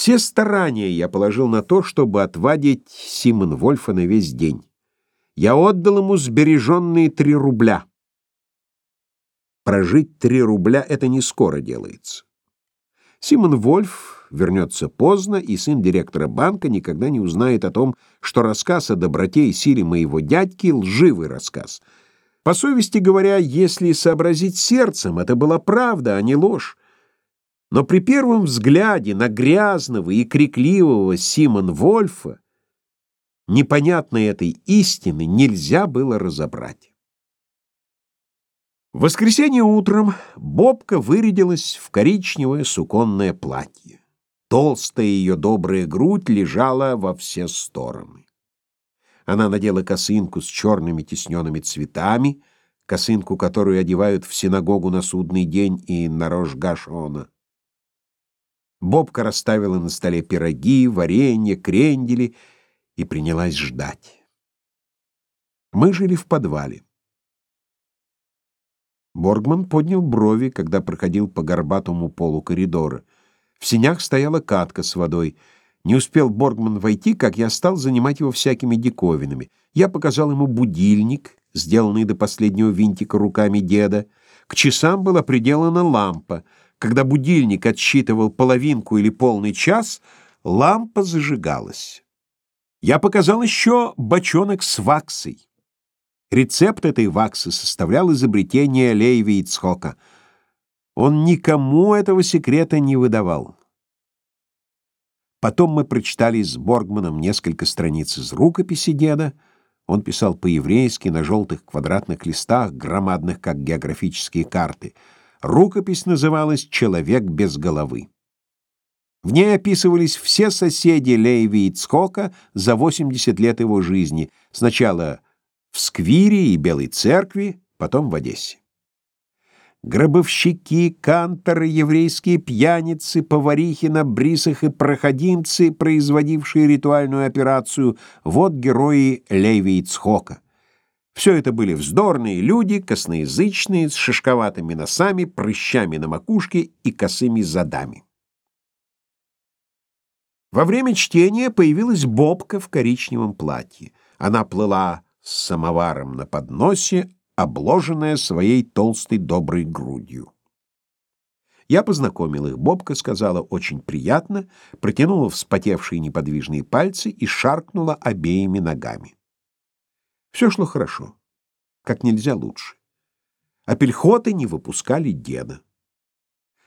Все старания я положил на то, чтобы отвадить Симон Вольфа на весь день. Я отдал ему сбереженные три рубля. Прожить три рубля — это не скоро делается. Симон Вольф вернется поздно, и сын директора банка никогда не узнает о том, что рассказ о доброте и силе моего дядьки — лживый рассказ. По совести говоря, если сообразить сердцем, это была правда, а не ложь. Но при первом взгляде на грязного и крикливого Симон Вольфа непонятной этой истины нельзя было разобрать. В воскресенье утром Бобка вырядилась в коричневое суконное платье. Толстая ее добрая грудь лежала во все стороны. Она надела косынку с черными тисненными цветами, косынку, которую одевают в синагогу на судный день и на Рожгашона. Бобка расставила на столе пироги, варенье, крендели и принялась ждать. Мы жили в подвале. Боргман поднял брови, когда проходил по горбатому полу коридора. В синях стояла катка с водой. Не успел Боргман войти, как я стал занимать его всякими диковинами. Я показал ему будильник, сделанный до последнего винтика руками деда. К часам была приделана лампа — когда будильник отсчитывал половинку или полный час, лампа зажигалась. Я показал еще бочонок с ваксой. Рецепт этой ваксы составлял изобретение Лейви Ицхока. Он никому этого секрета не выдавал. Потом мы прочитали с Боргманом несколько страниц из рукописи деда. Он писал по-еврейски на желтых квадратных листах, громадных, как географические карты — Рукопись называлась «Человек без головы». В ней описывались все соседи Лейви Ицкока за 80 лет его жизни, сначала в Сквире и Белой Церкви, потом в Одессе. Гробовщики, канторы, еврейские пьяницы, поварихи на брисах и проходимцы, производившие ритуальную операцию, вот герои Леви Ицхока. Все это были вздорные люди, косноязычные, с шишковатыми носами, прыщами на макушке и косыми задами. Во время чтения появилась Бобка в коричневом платье. Она плыла с самоваром на подносе, обложенная своей толстой доброй грудью. Я познакомил их. Бобка сказала «очень приятно», протянула вспотевшие неподвижные пальцы и шаркнула обеими ногами. Все шло хорошо, как нельзя лучше. А пельхоты не выпускали деда.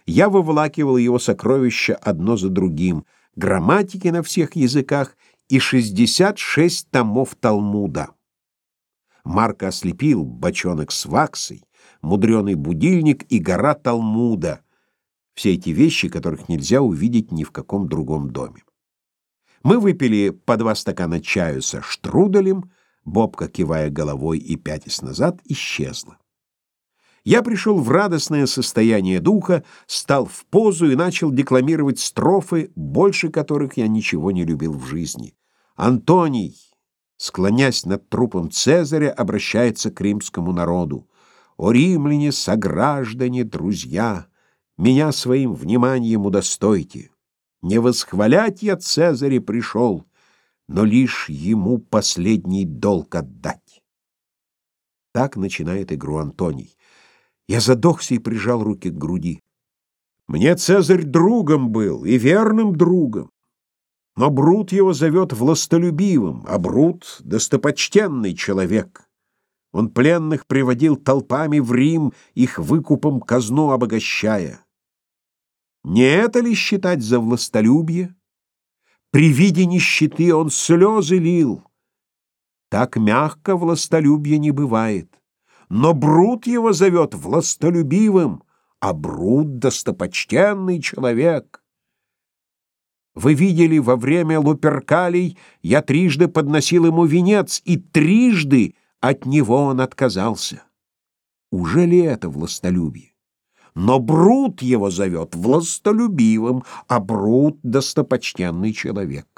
Я выволакивал его сокровища одно за другим, грамматики на всех языках и 66 томов Талмуда. Марка ослепил бочонок с ваксой, мудреный будильник и гора Талмуда. Все эти вещи, которых нельзя увидеть ни в каком другом доме. Мы выпили по два стакана чаю со штруделем, Бобка, кивая головой и пятясь назад, исчезла. Я пришел в радостное состояние духа, стал в позу и начал декламировать строфы, больше которых я ничего не любил в жизни. Антоний, склонясь над трупом Цезаря, обращается к римскому народу. «О римляне, сограждане, друзья, меня своим вниманием удостойте. Не восхвалять я Цезаря пришел, но лишь ему последний долг отдать. Так начинает игру Антоний. Я задохся и прижал руки к груди. Мне Цезарь другом был и верным другом. Но Брут его зовет властолюбивым, а Брут — достопочтенный человек. Он пленных приводил толпами в Рим, их выкупом казну обогащая. Не это ли считать за властолюбие? При виде нищеты он слезы лил. Так мягко властолюбие не бывает. Но Брут его зовет властолюбивым, а Брут — достопочтенный человек. Вы видели, во время Луперкалий я трижды подносил ему венец, и трижды от него он отказался. Уже ли это властолюбие? Но Брут его зовет властолюбивым, а Брут — достопочтенный человек.